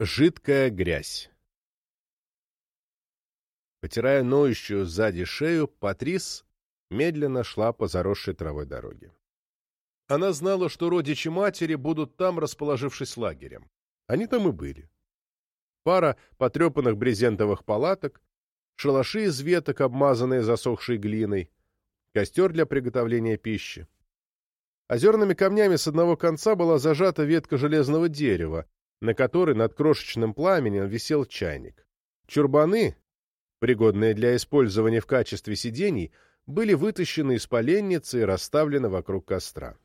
Жидкая грязь. Потирая ноющую сзади шею, Патрис медленно шла по заросшей травой дороге. Она знала, что родичи матери будут там, расположившись лагерем. Они там и были. Пара потрепанных брезентовых палаток, шалаши из веток, обмазанные засохшей глиной, костер для приготовления пищи. Озерными камнями с одного конца была зажата ветка железного дерева, на которой над крошечным пламенем висел чайник. Чурбаны, пригодные для использования в качестве сидений, были вытащены из поленницы и расставлены вокруг костра.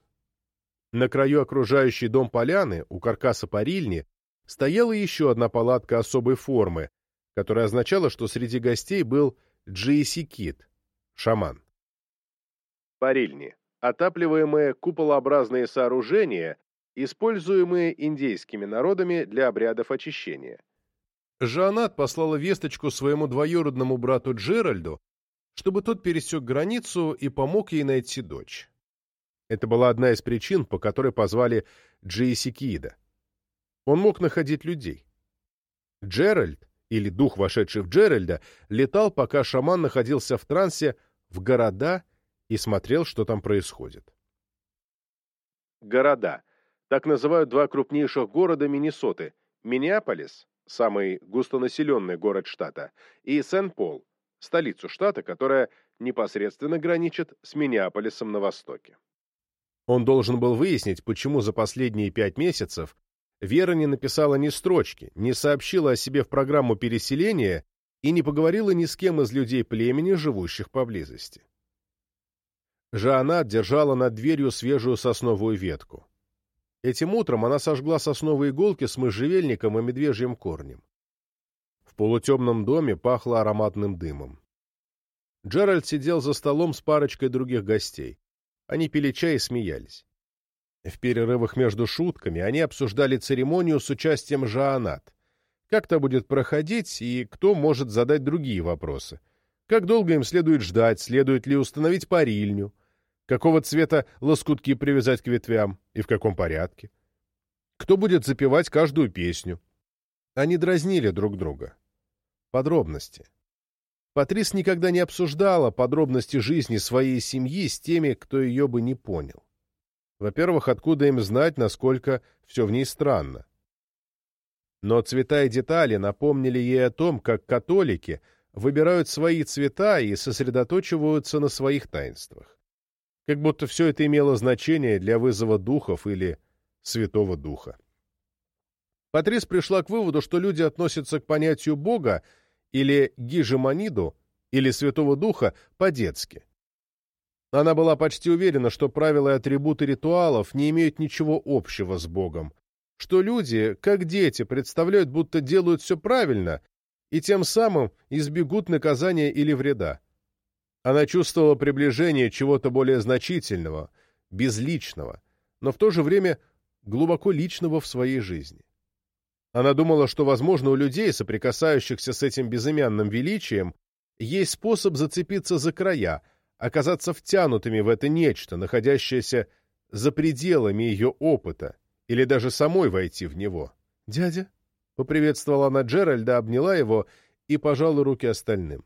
На краю окружающей дом поляны, у каркаса парильни, стояла еще одна палатка особой формы, которая означала, что среди гостей был Джейси Кит, шаман. Парильни – отапливаемые куполообразные сооружения, используемые индейскими народами для обрядов очищения. Жанат послала весточку своему двоюродному брату Джеральду, чтобы тот пересек границу и помог ей найти дочь. Это была одна из причин, по которой позвали Джейси Кида. Он мог находить людей. Джеральд, или дух, вошедший в Джеральда, летал, пока шаман находился в трансе, в города и смотрел, что там происходит. Города так называют два крупнейших города Миннесоты – Миннеаполис, самый густонаселенный город штата, и Сен-Пол, столицу штата, которая непосредственно граничит с Миннеаполисом на востоке. Он должен был выяснить, почему за последние пять месяцев Вера не написала ни строчки, не сообщила о себе в программу переселения и не поговорила ни с кем из людей племени, живущих поблизости. Жанна держала над дверью свежую сосновую ветку. Этим утром она сожгла сосновые иголки с можжевельником и медвежьим корнем. В полутемном доме пахло ароматным дымом. Джеральд сидел за столом с парочкой других гостей. Они пили чай и смеялись. В перерывах между шутками они обсуждали церемонию с участием Жаанат. Как то будет проходить и кто может задать другие вопросы. Как долго им следует ждать, следует ли установить парильню, какого цвета лоскутки привязать к ветвям и в каком порядке. Кто будет запевать каждую песню. Они дразнили друг друга. Подробности. Патрис никогда не обсуждала подробности жизни своей семьи с теми, кто ее бы не понял. Во-первых, откуда им знать, насколько все в ней странно? Но цвета и детали напомнили ей о том, как католики выбирают свои цвета и сосредоточиваются на своих таинствах как будто все это имело значение для вызова духов или Святого Духа. Патрис пришла к выводу, что люди относятся к понятию Бога или гижемониду, или Святого Духа по-детски. Она была почти уверена, что правила и атрибуты ритуалов не имеют ничего общего с Богом, что люди, как дети, представляют, будто делают все правильно, и тем самым избегут наказания или вреда. Она чувствовала приближение чего-то более значительного, безличного, но в то же время глубоко личного в своей жизни. Она думала, что, возможно, у людей, соприкасающихся с этим безымянным величием, есть способ зацепиться за края, оказаться втянутыми в это нечто, находящееся за пределами ее опыта, или даже самой войти в него. «Дядя?» — поприветствовала она Джеральда, обняла его и пожала руки остальным.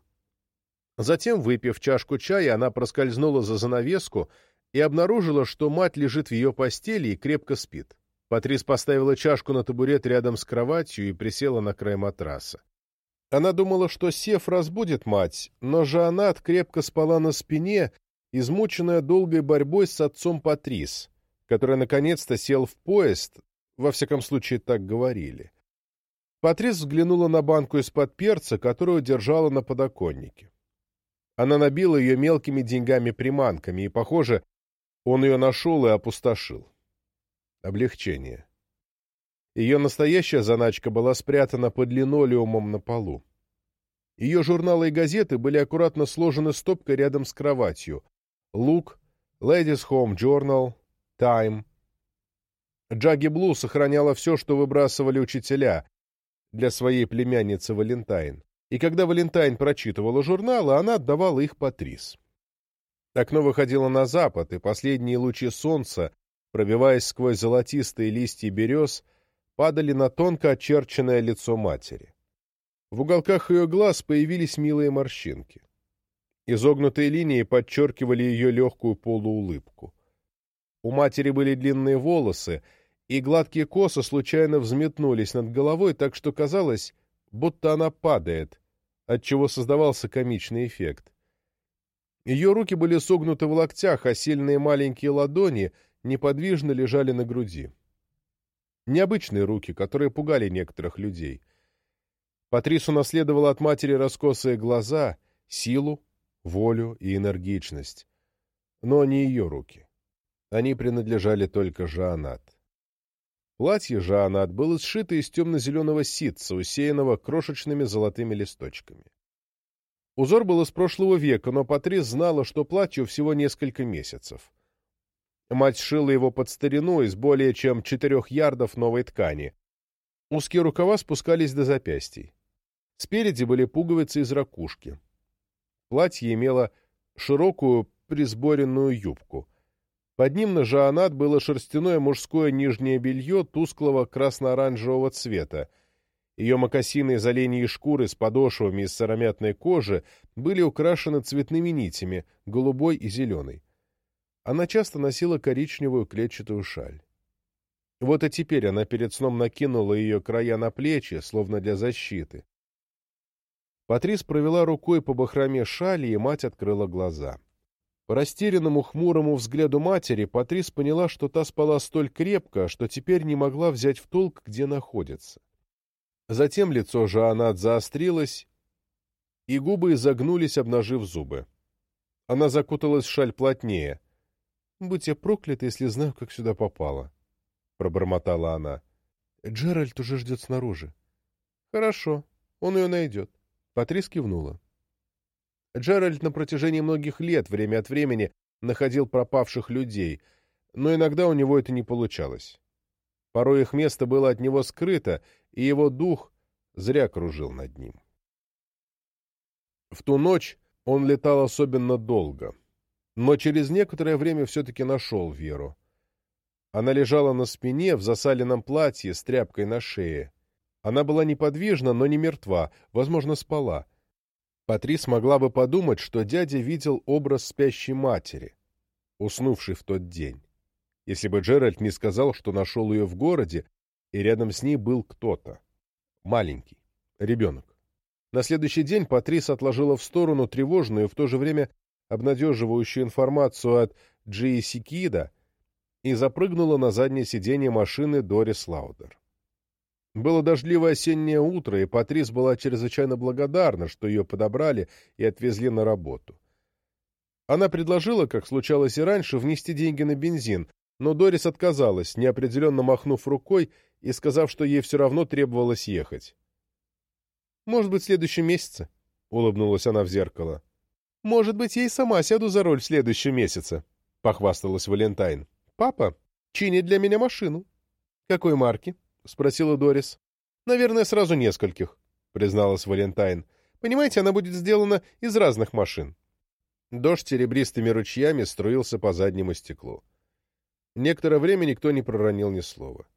Затем, выпив чашку чая, она проскользнула за занавеску и обнаружила, что мать лежит в ее постели и крепко спит. Патрис поставила чашку на табурет рядом с кроватью и присела на край матраса. Она думала, что Сев разбудит мать, но Жанат крепко спала на спине, измученная долгой борьбой с отцом Патрис, который наконец-то сел в поезд, во всяком случае так говорили. Патрис взглянула на банку из-под перца, которую держала на подоконнике. Она набила ее мелкими деньгами-приманками, и, похоже, он ее нашел и опустошил. Облегчение. Ее настоящая заначка была спрятана под линолеумом на полу. Ее журналы и газеты были аккуратно сложены стопкой рядом с кроватью. Look, Ladies Home Journal, Time. Джаги Блу сохраняла все, что выбрасывали учителя для своей племянницы Валентайн и когда Валентайн прочитывала журналы, она отдавала их Патрис. Окно выходило на запад, и последние лучи солнца, пробиваясь сквозь золотистые листья берез, падали на тонко очерченное лицо матери. В уголках ее глаз появились милые морщинки. Изогнутые линии подчеркивали ее легкую полуулыбку. У матери были длинные волосы, и гладкие косы случайно взметнулись над головой, так что казалось, будто она падает, отчего создавался комичный эффект. Ее руки были согнуты в локтях, а сильные маленькие ладони неподвижно лежали на груди. Необычные руки, которые пугали некоторых людей. Патрис унаследовала от матери раскосые глаза, силу, волю и энергичность. Но не ее руки. Они принадлежали только Жанат. Платье Жанат было сшито из темно-зеленого ситца, усеянного крошечными золотыми листочками. Узор был из прошлого века, но Патрис знала, что платью всего несколько месяцев. Мать сшила его под старину из более чем четырех ярдов новой ткани. Узкие рукава спускались до запястий. Спереди были пуговицы из ракушки. Платье имело широкую присборенную юбку. Под ним на Жаанат было шерстяное мужское нижнее белье тусклого красно-оранжевого цвета. Ее мокасины из оленьей шкуры с подошвами из сыромятной кожи были украшены цветными нитями, голубой и зеленой. Она часто носила коричневую клетчатую шаль. Вот и теперь она перед сном накинула ее края на плечи, словно для защиты. Патрис провела рукой по бахроме шали, и мать открыла глаза. По растерянному хмурому взгляду матери Патрис поняла, что та спала столь крепко, что теперь не могла взять в толк, где находится. Затем лицо Жоанат заострилось, и губы изогнулись, обнажив зубы. Она закуталась в шаль плотнее. «Будь я проклята, если знаю, как сюда попала», — пробормотала она. «Джеральд уже ждет снаружи». «Хорошо, он ее найдет». Патрис кивнула. Джеральд на протяжении многих лет время от времени находил пропавших людей, но иногда у него это не получалось. Порой их место было от него скрыто, и его дух зря кружил над ним. В ту ночь он летал особенно долго, но через некоторое время все-таки нашел Веру. Она лежала на спине в засаленном платье с тряпкой на шее. Она была неподвижна, но не мертва, возможно, спала. Патрис могла бы подумать, что дядя видел образ спящей матери, уснувшей в тот день, если бы Джеральд не сказал, что нашел ее в городе, и рядом с ней был кто-то. Маленький. Ребенок. На следующий день Патрис отложила в сторону тревожную и в то же время обнадеживающую информацию от Джи Сикида и запрыгнула на заднее сиденье машины Дорис Лаудер. Было дождливое осеннее утро, и Патрис была чрезвычайно благодарна, что ее подобрали и отвезли на работу. Она предложила, как случалось и раньше, внести деньги на бензин, но Дорис отказалась, неопределенно махнув рукой и сказав, что ей все равно требовалось ехать. «Может быть, в следующем месяце?» — улыбнулась она в зеркало. «Может быть, я и сама сяду за руль в следующем месяце», — похвасталась Валентайн. «Папа чинит для меня машину». «Какой марки?» — спросила Дорис. «Наверное, сразу нескольких», — призналась Валентайн. «Понимаете, она будет сделана из разных машин». Дождь серебристыми ручьями струился по заднему стеклу. Некоторое время никто не проронил ни слова.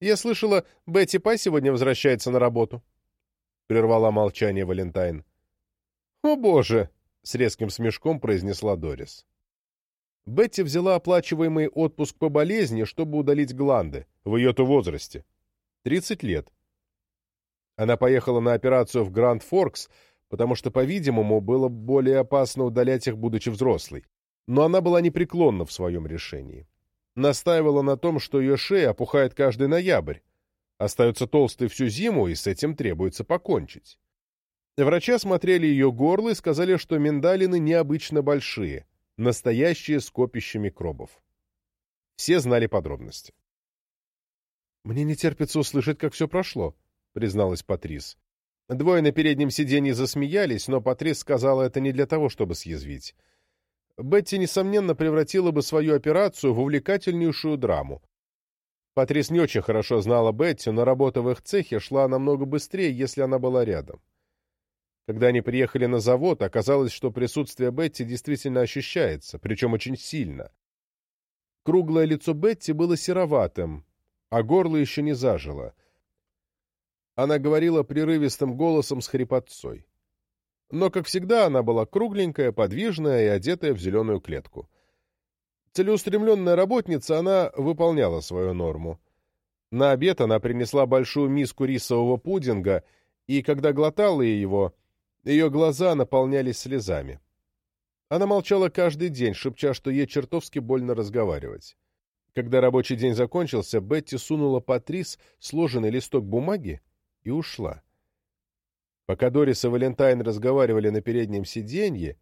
«Я слышала, Бетти Пай сегодня возвращается на работу», — прервала молчание Валентайн. «О, боже!» — с резким смешком произнесла Дорис. Бетти взяла оплачиваемый отпуск по болезни, чтобы удалить гланды, в ее-то возрасте. 30 лет. Она поехала на операцию в Гранд Форкс, потому что, по-видимому, было более опасно удалять их, будучи взрослой. Но она была непреклонна в своем решении. Настаивала на том, что ее шея опухает каждый ноябрь, остается толстой всю зиму, и с этим требуется покончить. Врачи осмотрели ее горло и сказали, что миндалины необычно большие — настоящее скопище микробов. Все знали подробности. «Мне не терпится услышать, как все прошло», — призналась Патрис. Двое на переднем сиденье засмеялись, но Патрис сказала это не для того, чтобы съязвить. Бетти, несомненно, превратила бы свою операцию в увлекательнейшую драму. Патрис не очень хорошо знала Бетти, но работа в их цехе шла намного быстрее, если она была рядом. Когда они приехали на завод, оказалось, что присутствие Бетти действительно ощущается, причем очень сильно. Круглое лицо Бетти было сероватым, а горло еще не зажило. Она говорила прерывистым голосом с хрипотцой. Но, как всегда, она была кругленькая, подвижная и одетая в зеленую клетку. Целеустремленная работница, она выполняла свою норму. На обед она принесла большую миску рисового пудинга, и, когда глотала его, ее глаза наполнялись слезами. Она молчала каждый день, шепча, что ей чертовски больно разговаривать. Когда рабочий день закончился, Бетти сунула Патрис сложенный листок бумаги и ушла. Пока Дорис и Валентайн разговаривали на переднем сиденье,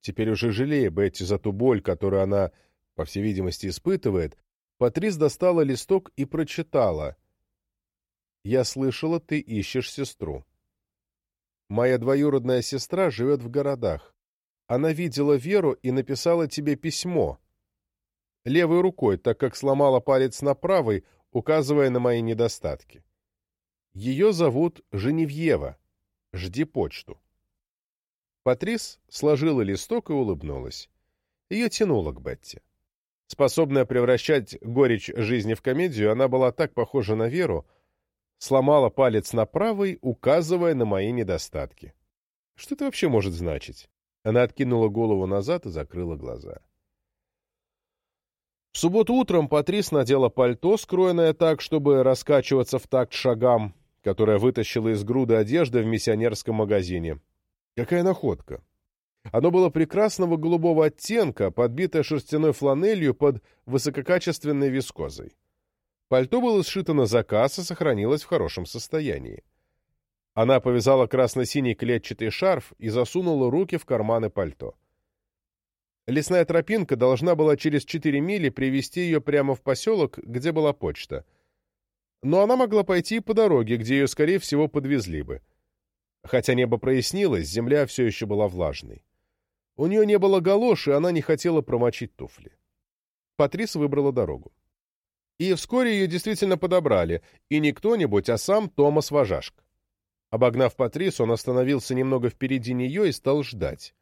теперь уже жалея Бетти за ту боль, которую она, по всей видимости, испытывает, Патрис достала листок и прочитала. «Я слышала, ты ищешь сестру. Моя двоюродная сестра живет в городах. Она видела Веру и написала тебе письмо. Левой рукой, так как сломала палец на правой, указывая на мои недостатки. Ее зовут Женевьева. Жди почту. Патрис сложила листок и улыбнулась. Ее тянуло к Бетти. Способная превращать горечь жизни в комедию, она была так похожа на Веру, сломала палец на правой, указывая на мои недостатки. Что это вообще может значить? Она откинула голову назад и закрыла глаза. В субботу утром Патрис надела пальто, скроенное так, чтобы раскачиваться в такт шагам, которое вытащила из груды одежды в миссионерском магазине. Какая находка! Оно было прекрасного голубого оттенка, подбитое шерстяной фланелью под высококачественной вискозой. Пальто было сшито на заказ и сохранилось в хорошем состоянии. Она повязала красно-синий клетчатый шарф и засунула руки в карманы пальто. Лесная тропинка должна была через четыре мили привести ее прямо в поселок, где была почта. Но она могла пойти по дороге, где ее, скорее всего, подвезли бы. Хотя небо прояснилось, земля все еще была влажной. У нее не было галоши, она не хотела промочить туфли. Патрис выбрала дорогу. И вскоре ее действительно подобрали, и не кто-нибудь, а сам Томас Важашк. Обогнав Патрис, он остановился немного впереди нее и стал ждать.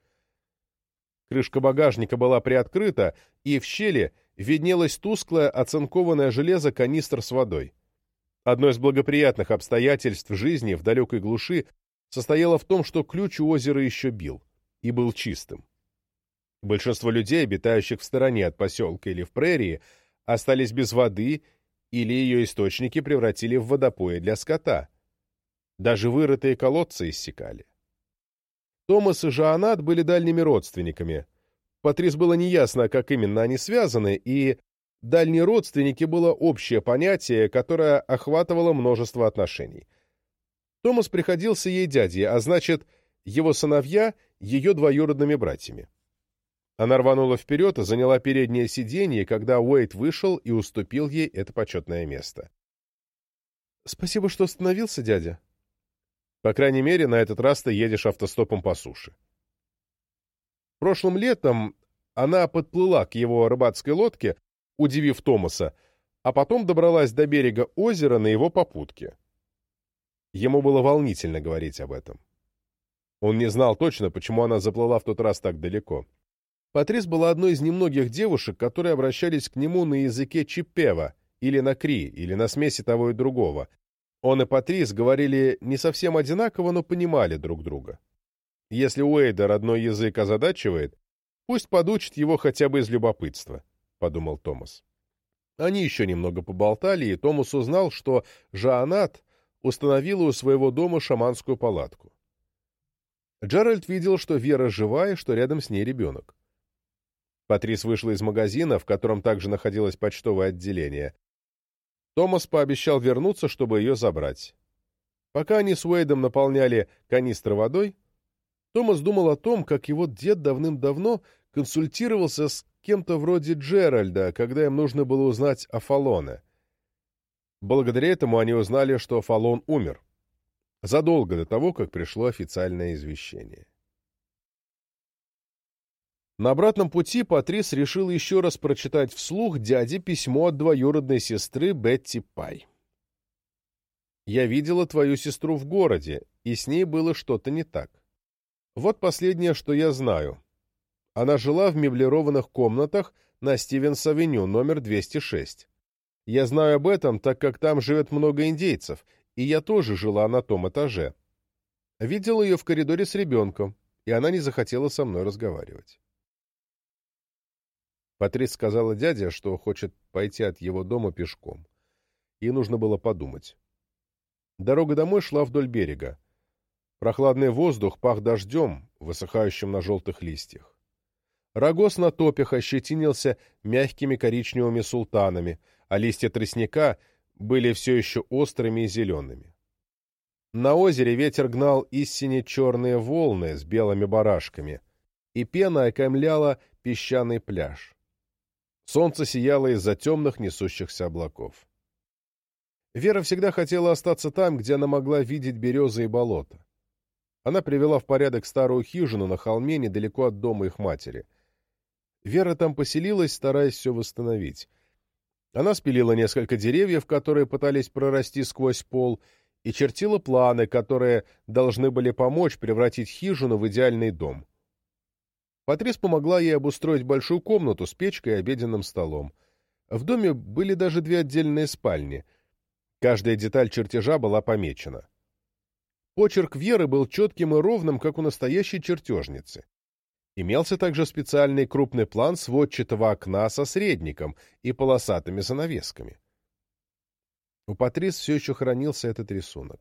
Крышка багажника была приоткрыта, и в щели виднелось тусклое оцинкованное железо канистр с водой. Одно из благоприятных обстоятельств жизни в далекой глуши состояло в том, что ключ у озера еще бил, и был чистым. Большинство людей, обитающих в стороне от поселка или в прерии, остались без воды или ее источники превратили в водопои для скота. Даже вырытые колодцы иссякали. Томас и Жоанат были дальними родственниками. Патрис было неясно, как именно они связаны, и дальние родственники было общее понятие, которое охватывало множество отношений. Томас приходился ей дядей, а значит, его сыновья — ее двоюродными братьями. Она рванула вперед и заняла переднее сиденье, когда Уэйт вышел и уступил ей это почетное место. «Спасибо, что остановился, дядя», по крайней мере, на этот раз ты едешь автостопом по суше. Прошлым летом она подплыла к его рыбацкой лодке, удивив Томаса, а потом добралась до берега озера на его попутке. Ему было волнительно говорить об этом. Он не знал точно, почему она заплыла в тот раз так далеко. Патрис была одной из немногих девушек, которые обращались к нему на языке чипева, или на кри, или на смеси того и другого, он и Патрис говорили не совсем одинаково, но понимали друг друга. Если Уэйда родной язык озадачивает, пусть подучит его хотя бы из любопытства, — подумал Томас. Они еще немного поболтали, и Томас узнал, что Жаанат установила у своего дома шаманскую палатку. Джеральд видел, что Вера жива и что рядом с ней ребенок. Патрис вышла из магазина, в котором также находилось почтовое отделение. Томас пообещал вернуться, чтобы ее забрать. Пока они с Уэйдом наполняли канистры водой, Томас думал о том, как его дед давным-давно консультировался с кем-то вроде Джеральда, когда им нужно было узнать о Фалоне. Благодаря этому они узнали, что Фалон умер. Задолго до того, как пришло официальное извещение. На обратном пути Патрис решил еще раз прочитать вслух дяде письмо от двоюродной сестры Бетти Пай. «Я видела твою сестру в городе, и с ней было что-то не так. Вот последнее, что я знаю. Она жила в меблированных комнатах на Стивенс-авеню, номер 206. Я знаю об этом, так как там живет много индейцев, и я тоже жила на том этаже. Видела ее в коридоре с ребенком, и она не захотела со мной разговаривать. Патрис сказала дяде, что хочет пойти от его дома пешком. Ей нужно было подумать. Дорога домой шла вдоль берега. Прохладный воздух пах дождем, высыхающим на желтых листьях. Рогоз на топях ощетинился мягкими коричневыми султанами, а листья тростника были все еще острыми и зелеными. На озере ветер гнал истине черные волны с белыми барашками, и пена окаймляла песчаный пляж. Солнце сияло из-за темных несущихся облаков. Вера всегда хотела остаться там, где она могла видеть березы и болота. Она привела в порядок старую хижину на холме недалеко от дома их матери. Вера там поселилась, стараясь все восстановить. Она спилила несколько деревьев, которые пытались прорасти сквозь пол, и чертила планы, которые должны были помочь превратить хижину в идеальный дом. Патрис помогла ей обустроить большую комнату с печкой и обеденным столом. В доме были даже две отдельные спальни. Каждая деталь чертежа была помечена. Почерк Веры был четким и ровным, как у настоящей чертежницы. Имелся также специальный крупный план сводчатого окна со средником и полосатыми занавесками. У Патрис все еще хранился этот рисунок.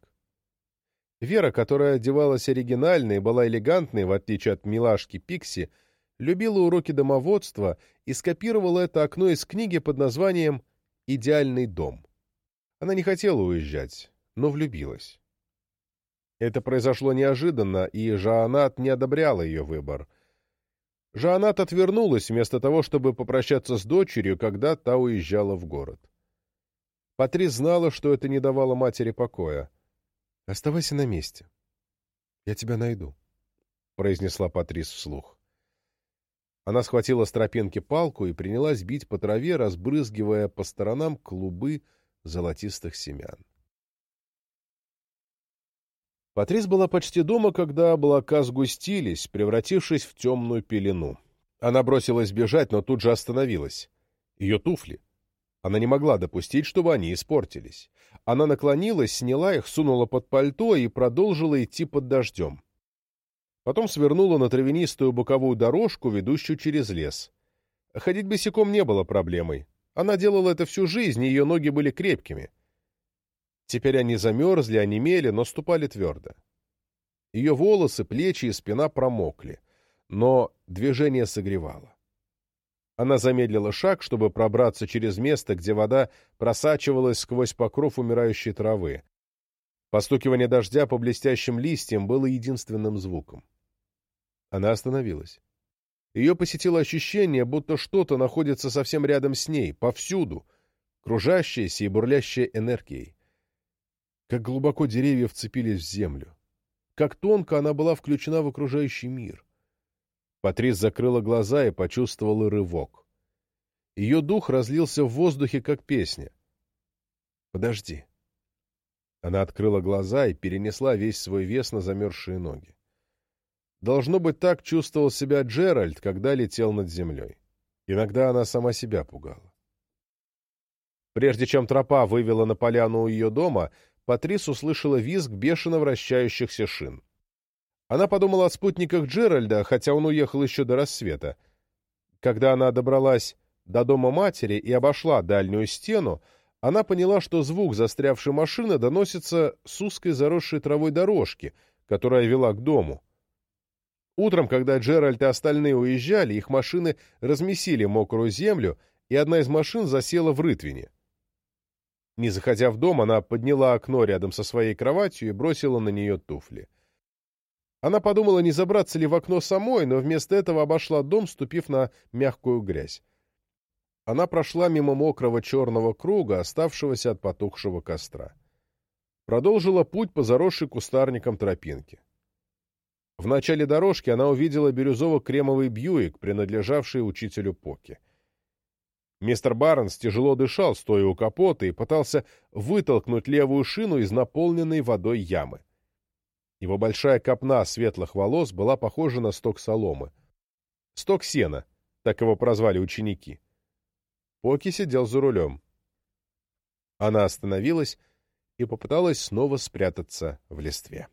Вера, которая одевалась оригинально и была элегантной, в отличие от милашки Пикси, любила уроки домоводства и скопировала это окно из книги под названием «Идеальный дом». Она не хотела уезжать, но влюбилась. Это произошло неожиданно, и Жаанат не одобряла ее выбор. Жаанат отвернулась вместо того, чтобы попрощаться с дочерью, когда та уезжала в город. Патрис знала, что это не давало матери покоя. «Оставайся на месте. Я тебя найду», — произнесла Патрис вслух. Она схватила с тропинки палку и принялась бить по траве, разбрызгивая по сторонам клубы золотистых семян. Патрис была почти дома, когда облака сгустились, превратившись в темную пелену. Она бросилась бежать, но тут же остановилась. Ее туфли — она не могла допустить, чтобы они испортились. Она наклонилась, сняла их, сунула под пальто и продолжила идти под дождем. Потом свернула на травянистую боковую дорожку, ведущую через лес. Ходить босиком не было проблемой. Она делала это всю жизнь, и ее ноги были крепкими. Теперь они замерзли, онемели, но ступали твердо. Ее волосы, плечи и спина промокли, но движение согревало. Она замедлила шаг, чтобы пробраться через место, где вода просачивалась сквозь покров умирающей травы. Постукивание дождя по блестящим листьям было единственным звуком. Она остановилась. Ее посетило ощущение, будто что-то находится совсем рядом с ней, повсюду, кружащееся и бурлящее энергией. Как глубоко деревья вцепились в землю. Как тонко она была включена в окружающий мир. Патрис закрыла глаза и почувствовала рывок. Ее дух разлился в воздухе, как песня. «Подожди». Она открыла глаза и перенесла весь свой вес на замерзшие ноги. Должно быть, так чувствовал себя Джеральд, когда летел над землей. Иногда она сама себя пугала. Прежде чем тропа вывела на поляну у ее дома, Патрис услышала визг бешено вращающихся шин. Она подумала о спутниках Джеральда, хотя он уехал еще до рассвета. Когда она добралась до дома матери и обошла дальнюю стену, она поняла, что звук застрявшей машины доносится с узкой заросшей травой дорожки, которая вела к дому. Утром, когда Джеральд и остальные уезжали, их машины размесили мокрую землю, и одна из машин засела в рытвине. Не заходя в дом, она подняла окно рядом со своей кроватью и бросила на нее туфли. Она подумала, не забраться ли в окно самой, но вместо этого обошла дом, ступив на мягкую грязь. Она прошла мимо мокрого черного круга, оставшегося от потухшего костра. Продолжила путь по заросшей кустарником тропинке. В начале дорожки она увидела бирюзово-кремовый Бьюик, принадлежавший учителю Поки. Мистер Барнс тяжело дышал, стоя у капота, и пытался вытолкнуть левую шину из наполненной водой ямы. Его большая копна светлых волос была похожа на сток соломы. Сток сена, так его прозвали ученики. Поки сидел за рулем. Она остановилась и попыталась снова спрятаться в листве.